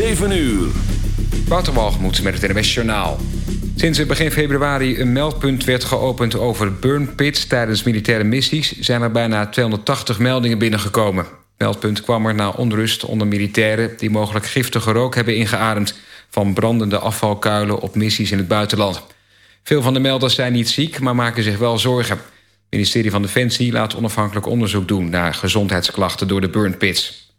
7 uur. Wouter met het NWS Journaal. Sinds begin februari een meldpunt werd geopend over burn pits tijdens militaire missies... zijn er bijna 280 meldingen binnengekomen. Meldpunt kwam er na onrust onder militairen... die mogelijk giftige rook hebben ingeademd... van brandende afvalkuilen op missies in het buitenland. Veel van de melders zijn niet ziek, maar maken zich wel zorgen. Het ministerie van Defensie laat onafhankelijk onderzoek doen... naar gezondheidsklachten door de burn pits. De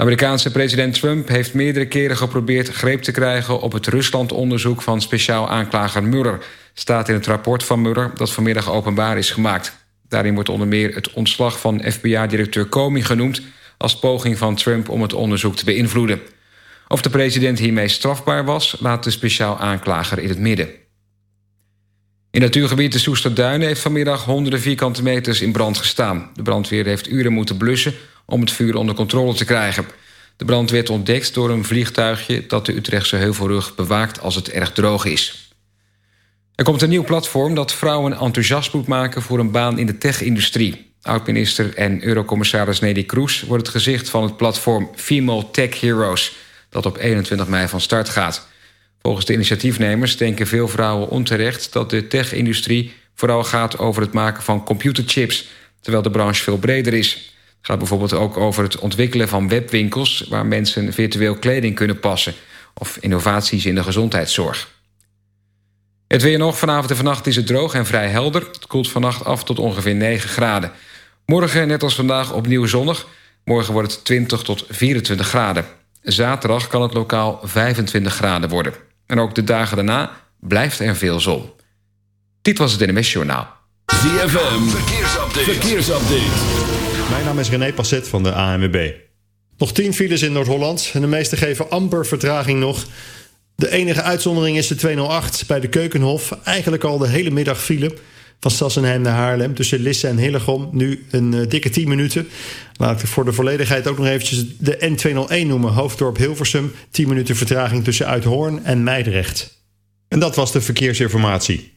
Amerikaanse president Trump heeft meerdere keren geprobeerd greep te krijgen op het Rusland-onderzoek van speciaal aanklager Mueller. Staat in het rapport van Mueller dat vanmiddag openbaar is gemaakt. Daarin wordt onder meer het ontslag van FBI-directeur Comey genoemd als poging van Trump om het onderzoek te beïnvloeden. Of de president hiermee strafbaar was, laat de speciaal aanklager in het midden. In natuurgebied de Soesterduinen heeft vanmiddag honderden vierkante meters in brand gestaan. De brandweer heeft uren moeten blussen om het vuur onder controle te krijgen. De brand werd ontdekt door een vliegtuigje dat de Utrechtse Heuvelrug bewaakt als het erg droog is. Er komt een nieuw platform dat vrouwen enthousiast moet maken voor een baan in de tech-industrie. Oud-minister en eurocommissaris Nelly Kroes wordt het gezicht van het platform Female Tech Heroes, dat op 21 mei van start gaat. Volgens de initiatiefnemers denken veel vrouwen onterecht dat de tech-industrie vooral gaat over het maken van computerchips, terwijl de branche veel breder is. Gaat bijvoorbeeld ook over het ontwikkelen van webwinkels waar mensen virtueel kleding kunnen passen of innovaties in de gezondheidszorg. Het weer nog. Vanavond en vannacht is het droog en vrij helder. Het koelt vannacht af tot ongeveer 9 graden. Morgen, net als vandaag, opnieuw zonnig. Morgen wordt het 20 tot 24 graden. Zaterdag kan het lokaal 25 graden worden. En ook de dagen daarna blijft er veel zon. Dit was het NMS Journaal. ZFM, verkeersupdate. verkeersupdate. Mijn naam is René Passet van de ANWB. Nog 10 files in Noord-Holland en de meeste geven amper vertraging nog. De enige uitzondering is de 208 bij de Keukenhof. Eigenlijk al de hele middag file van Sassenheim naar Haarlem. Tussen Lisse en Hillegom nu een uh, dikke 10 minuten. Laat ik voor de volledigheid ook nog eventjes de N201 noemen. Hoofddorp Hilversum. 10 minuten vertraging tussen Uithoorn en Meidrecht. En dat was de verkeersinformatie.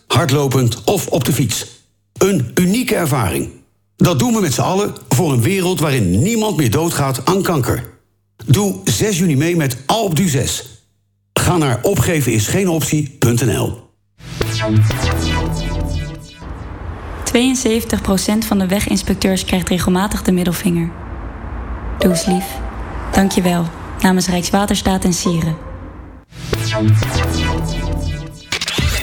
hardlopend of op de fiets. Een unieke ervaring. Dat doen we met z'n allen voor een wereld waarin niemand meer doodgaat aan kanker. Doe 6 juni mee met Alpe d'Huez. Ga naar opgevenisgeenoptie.nl 72% van de weginspecteurs krijgt regelmatig de middelvinger. Doe lief. Dank je wel. Namens Rijkswaterstaat en Sieren.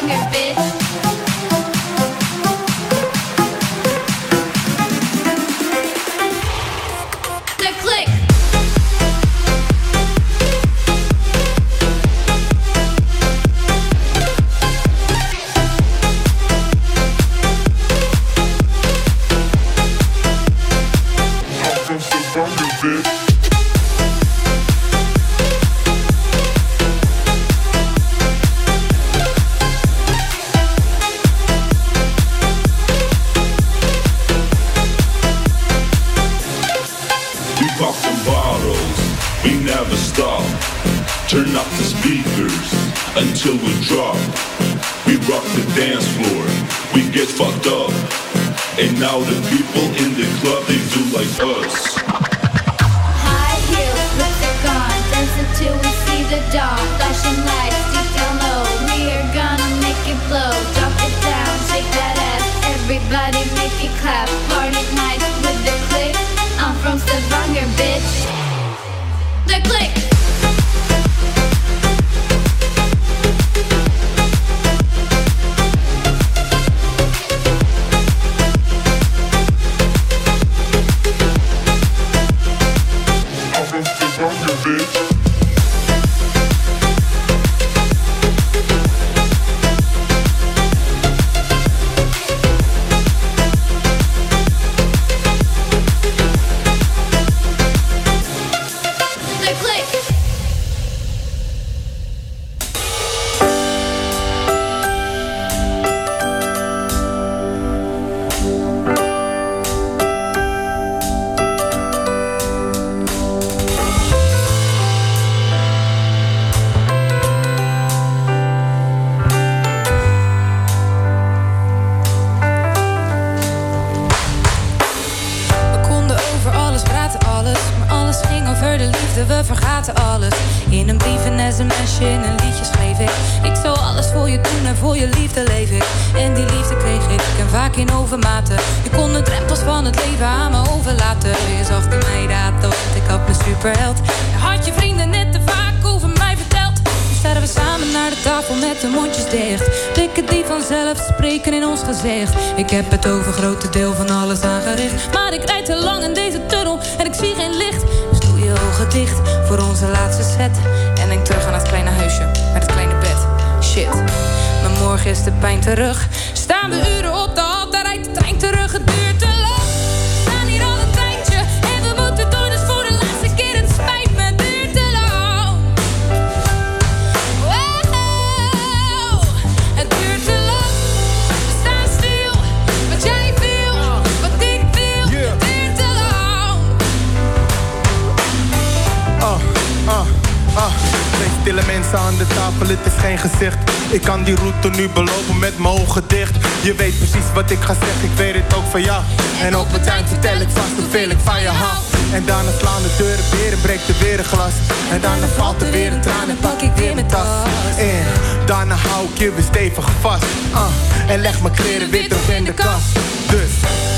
pocket, bitch. daarna slaan de deuren weer en breekt er weer een glas. En daarna valt er weer een traan en pak ik weer mijn tas. En daarna hou ik je weer stevig vast. Ah, en leg mijn kleren weer terug in de kast. Dus...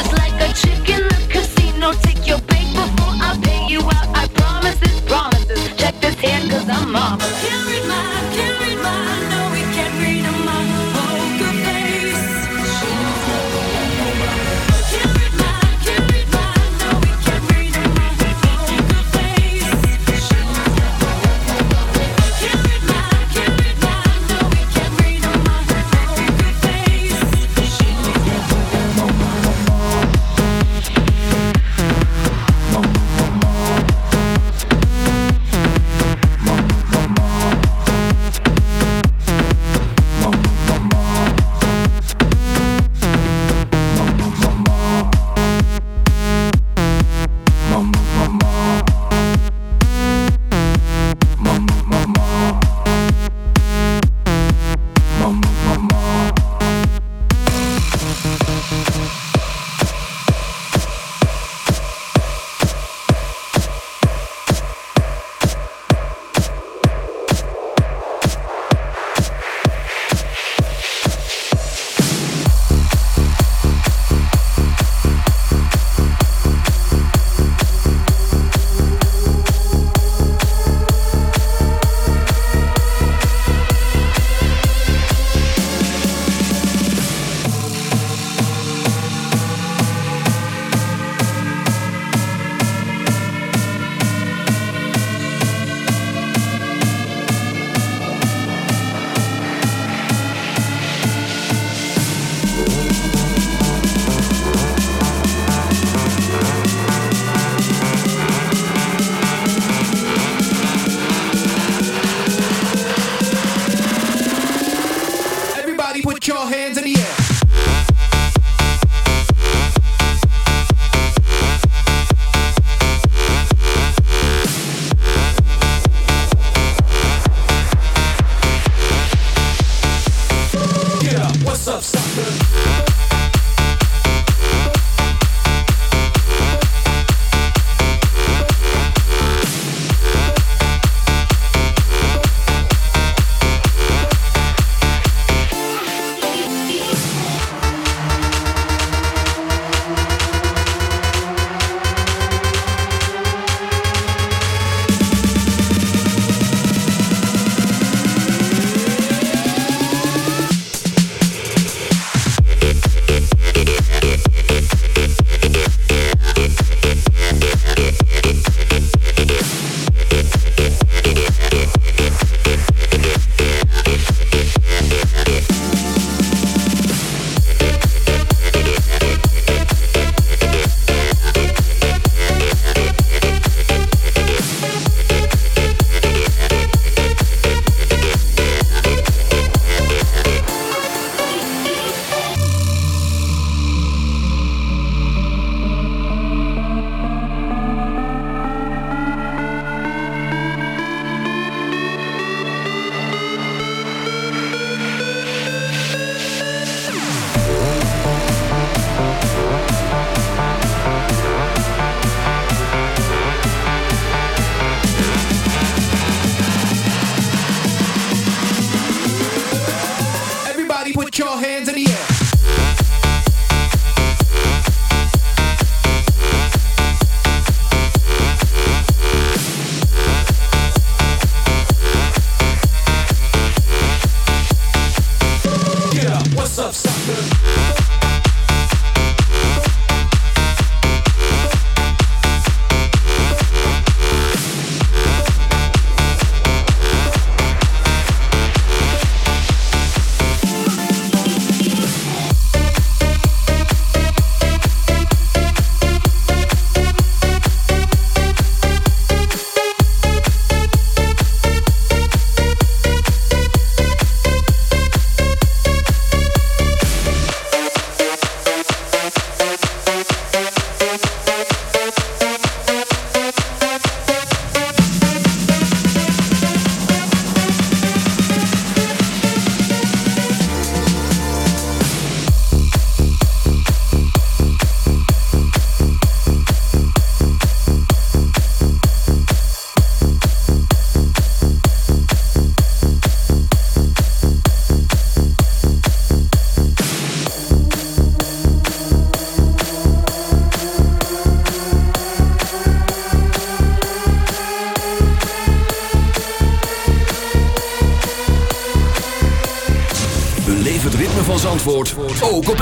Just like a chick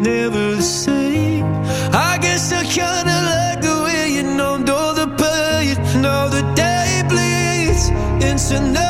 never the same. I guess I kinda like the way you numbed all the pain. and all the day bleeds into night.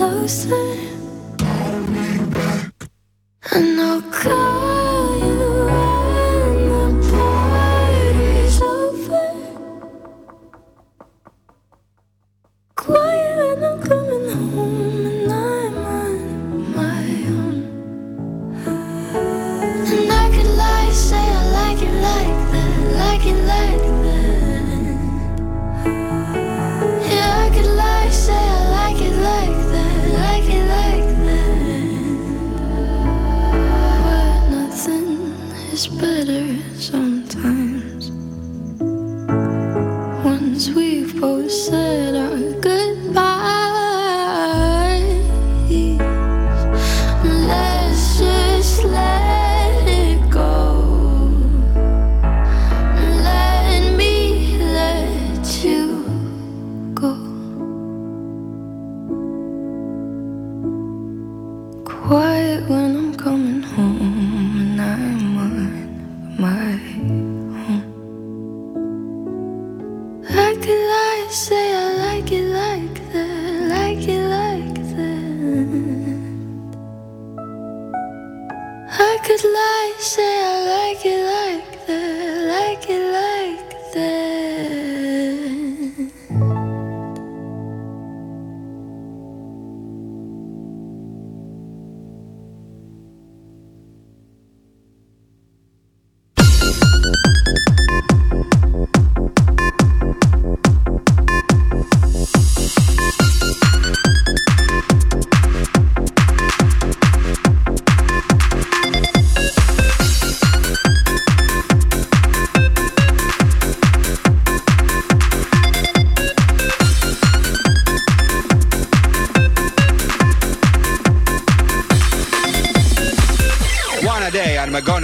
closer. I know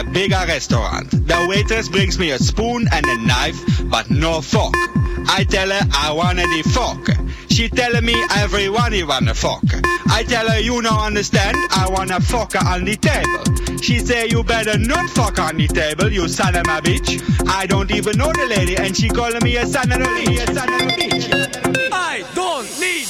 A bigger restaurant. The waitress brings me a spoon and a knife, but no fork. I tell her I wanna the fork. She tell me everyone you wanna fuck. I tell her you no understand, I wanna fuck her on the table. She say you better not fuck on the table, you son of a bitch. I don't even know the lady and she calling me a a a son of a bitch. I don't need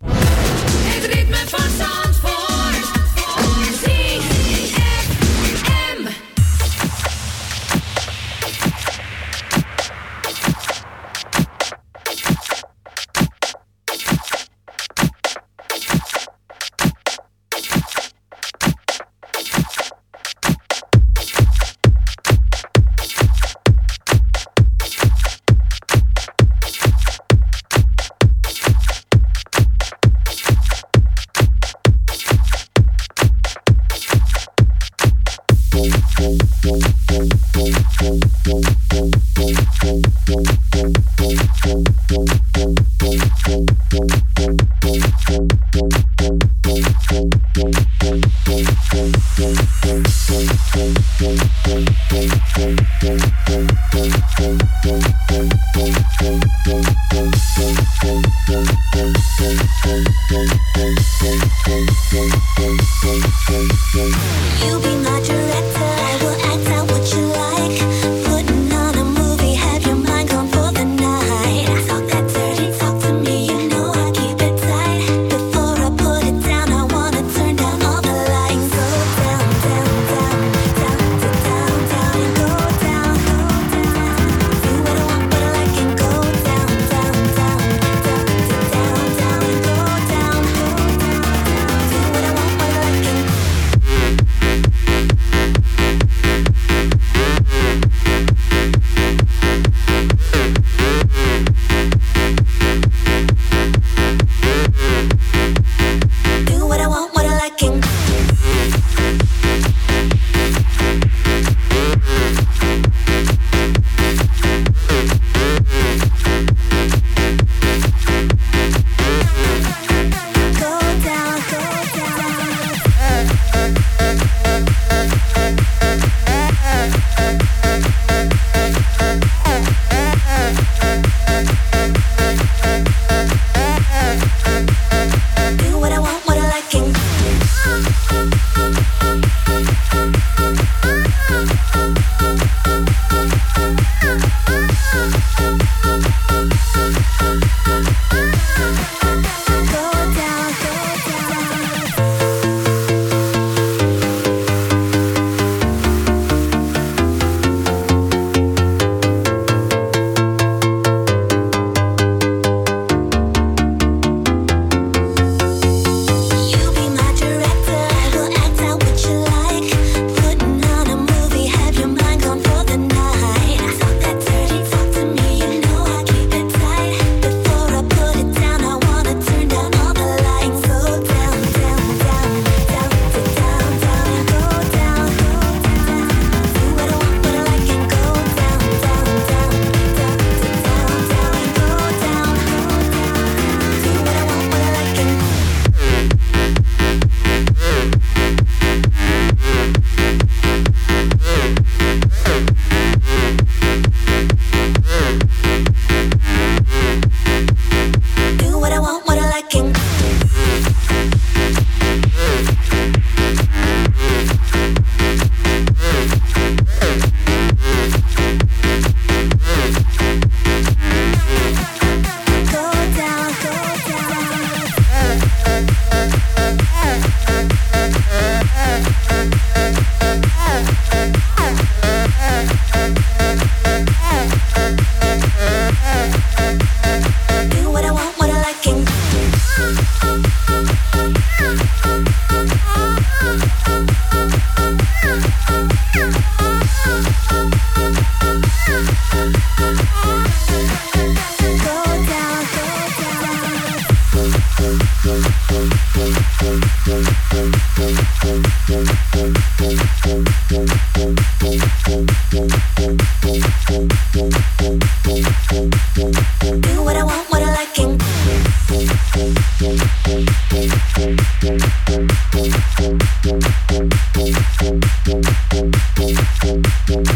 boom, boom, boom.